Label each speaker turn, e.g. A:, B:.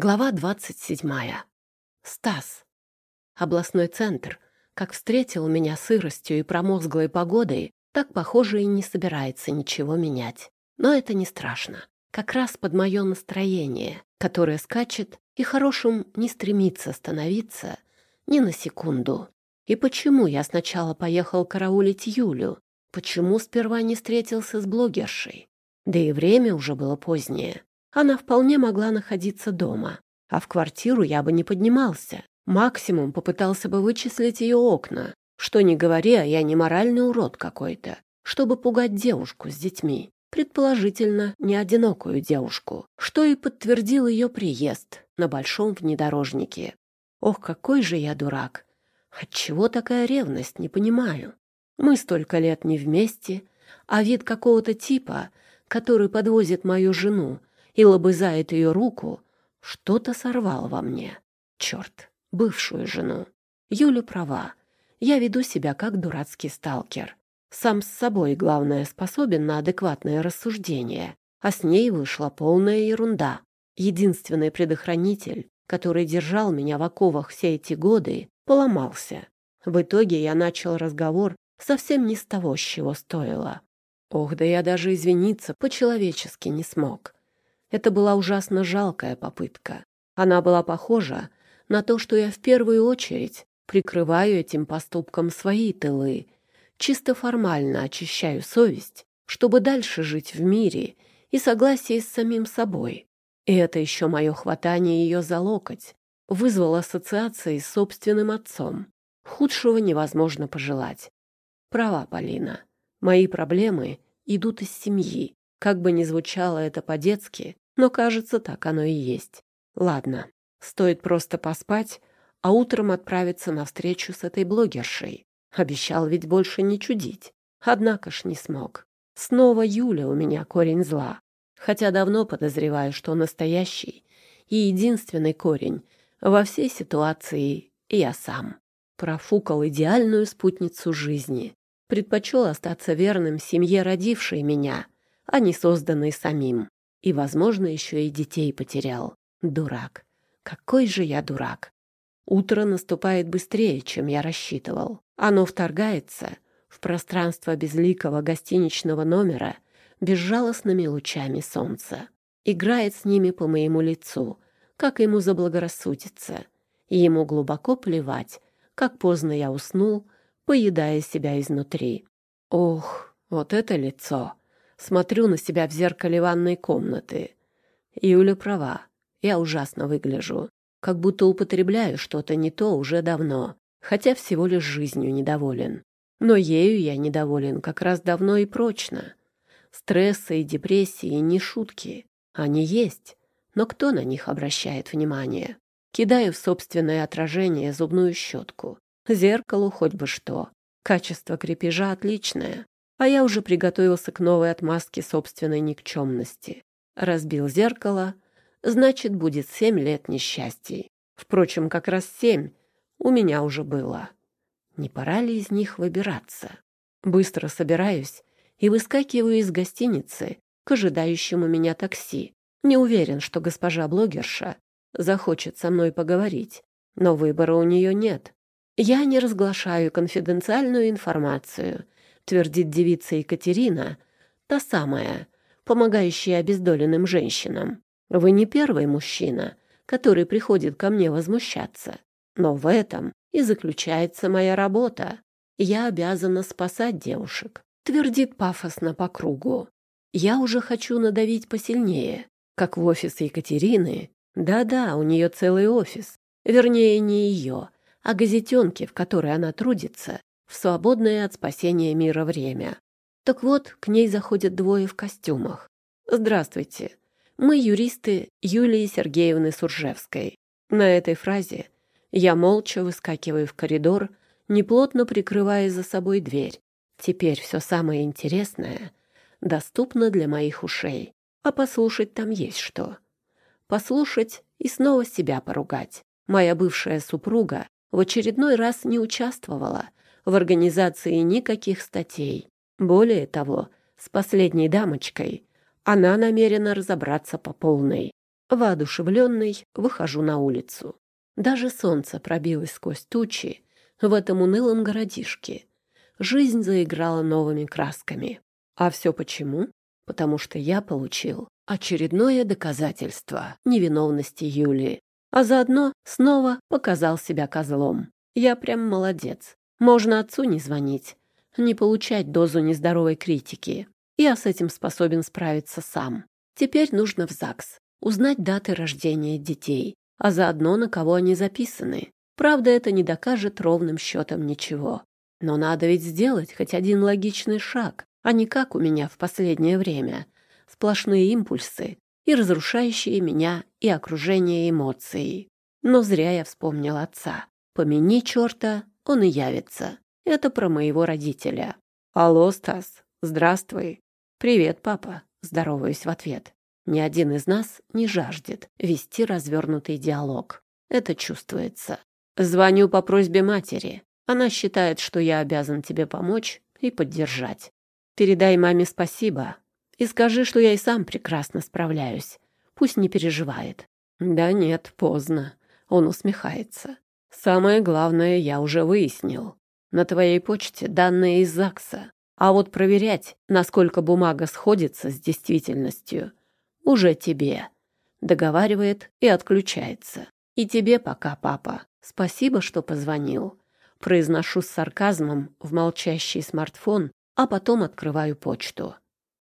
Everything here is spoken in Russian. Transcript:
A: Глава 27. Стас. Областной центр, как встретил меня сыростью и промозглой погодой, так, похоже, и не собирается ничего менять. Но это не страшно. Как раз под мое настроение, которое скачет и хорошим не стремится становиться ни на секунду. И почему я сначала поехал караулить Юлю? Почему сперва не встретился с блогершей? Да и время уже было позднее она вполне могла находиться дома, а в квартиру я бы не поднимался. Максимум попытался бы вычислить ее окна. Что ни говори, а я не моральный урод какой-то, чтобы пугать девушку с детьми, предположительно, не одинокую девушку, что и подтвердил ее приезд на большом внедорожнике. Ох, какой же я дурак! Отчего такая ревность, не понимаю. Мы столько лет не вместе, а вид какого-то типа, который подвозит мою жену, и лобызает ее руку, что-то сорвал во мне. Черт, бывшую жену. Юля права. Я веду себя как дурацкий сталкер. Сам с собой, главное, способен на адекватное рассуждение, а с ней вышла полная ерунда. Единственный предохранитель, который держал меня в оковах все эти годы, поломался. В итоге я начал разговор совсем не с того, с чего стоило. Ох, да я даже извиниться по-человечески не смог. Это была ужасно жалкая попытка. Она была похожа на то, что я в первую очередь прикрываю этим поступком свои тылы, чисто формально очищаю совесть, чтобы дальше жить в мире и согласии с самим собой. И это еще мое хватание ее за локоть вызвало ассоциации с собственным отцом. Худшего невозможно пожелать. Права, Полина. Мои проблемы идут из семьи. Как бы ни звучало это по-детски, но, кажется, так оно и есть. Ладно, стоит просто поспать, а утром отправиться на встречу с этой блогершей. Обещал ведь больше не чудить. Однако ж не смог. Снова Юля у меня корень зла. Хотя давно подозреваю, что настоящий и единственный корень во всей ситуации я сам. Профукал идеальную спутницу жизни. Предпочел остаться верным семье, родившей меня, а не созданной самим. И, возможно, еще и детей потерял. Дурак. Какой же я дурак. Утро наступает быстрее, чем я рассчитывал. Оно вторгается в пространство безликого гостиничного номера безжалостными лучами солнца. Играет с ними по моему лицу, как ему заблагорассудится. И ему глубоко плевать, как поздно я уснул, поедая себя изнутри. Ох, вот это лицо! Смотрю на себя в зеркале ванной комнаты. Юля права. Я ужасно выгляжу. Как будто употребляю что-то не то уже давно, хотя всего лишь жизнью недоволен. Но ею я недоволен как раз давно и прочно. Стрессы и депрессии не шутки. Они есть, но кто на них обращает внимание? Кидаю в собственное отражение зубную щетку. Зеркалу хоть бы что. Качество крепежа отличное а я уже приготовился к новой отмазке собственной никчемности. Разбил зеркало, значит, будет семь лет несчастий. Впрочем, как раз семь у меня уже было. Не пора ли из них выбираться? Быстро собираюсь и выскакиваю из гостиницы к ожидающему меня такси. Не уверен, что госпожа блогерша захочет со мной поговорить, но выбора у нее нет. Я не разглашаю конфиденциальную информацию — твердит девица Екатерина, та самая, помогающая обездоленным женщинам. Вы не первый мужчина, который приходит ко мне возмущаться. Но в этом и заключается моя работа. Я обязана спасать девушек, твердит пафосно по кругу. Я уже хочу надавить посильнее, как в офис Екатерины. Да-да, у нее целый офис. Вернее, не ее, а газетенки, в которой она трудится, в свободное от спасения мира время. Так вот, к ней заходят двое в костюмах. «Здравствуйте. Мы юристы Юлии Сергеевны Суржевской». На этой фразе я молча выскакиваю в коридор, неплотно прикрывая за собой дверь. Теперь все самое интересное доступно для моих ушей. А послушать там есть что. Послушать и снова себя поругать. Моя бывшая супруга в очередной раз не участвовала в организации никаких статей. Более того, с последней дамочкой она намерена разобраться по полной. Воодушевленный, выхожу на улицу. Даже солнце пробилось сквозь тучи в этом унылом городишке. Жизнь заиграла новыми красками. А все почему? Потому что я получил очередное доказательство невиновности Юлии. А заодно снова показал себя козлом. Я прям молодец. Можно отцу не звонить, не получать дозу нездоровой критики. Я с этим способен справиться сам. Теперь нужно в ЗАГС, узнать даты рождения детей, а заодно на кого они записаны. Правда, это не докажет ровным счетом ничего. Но надо ведь сделать хоть один логичный шаг, а не как у меня в последнее время. Сплошные импульсы и разрушающие меня и окружение эмоции. Но зря я вспомнил отца. Помяни черта, он и явится. Это про моего родителя. Алло, Стас, здравствуй. Привет, папа. Здороваюсь в ответ. Ни один из нас не жаждет вести развернутый диалог. Это чувствуется. Звоню по просьбе матери. Она считает, что я обязан тебе помочь и поддержать. Передай маме спасибо и скажи, что я и сам прекрасно справляюсь. Пусть не переживает. Да нет, поздно. Он усмехается. Самое главное я уже выяснил. На твоей почте данные из ЗАГСа. А вот проверять, насколько бумага сходится с действительностью, уже тебе. Договаривает и отключается. И тебе пока, папа. Спасибо, что позвонил. Произношу с сарказмом в молчащий смартфон, а потом открываю почту.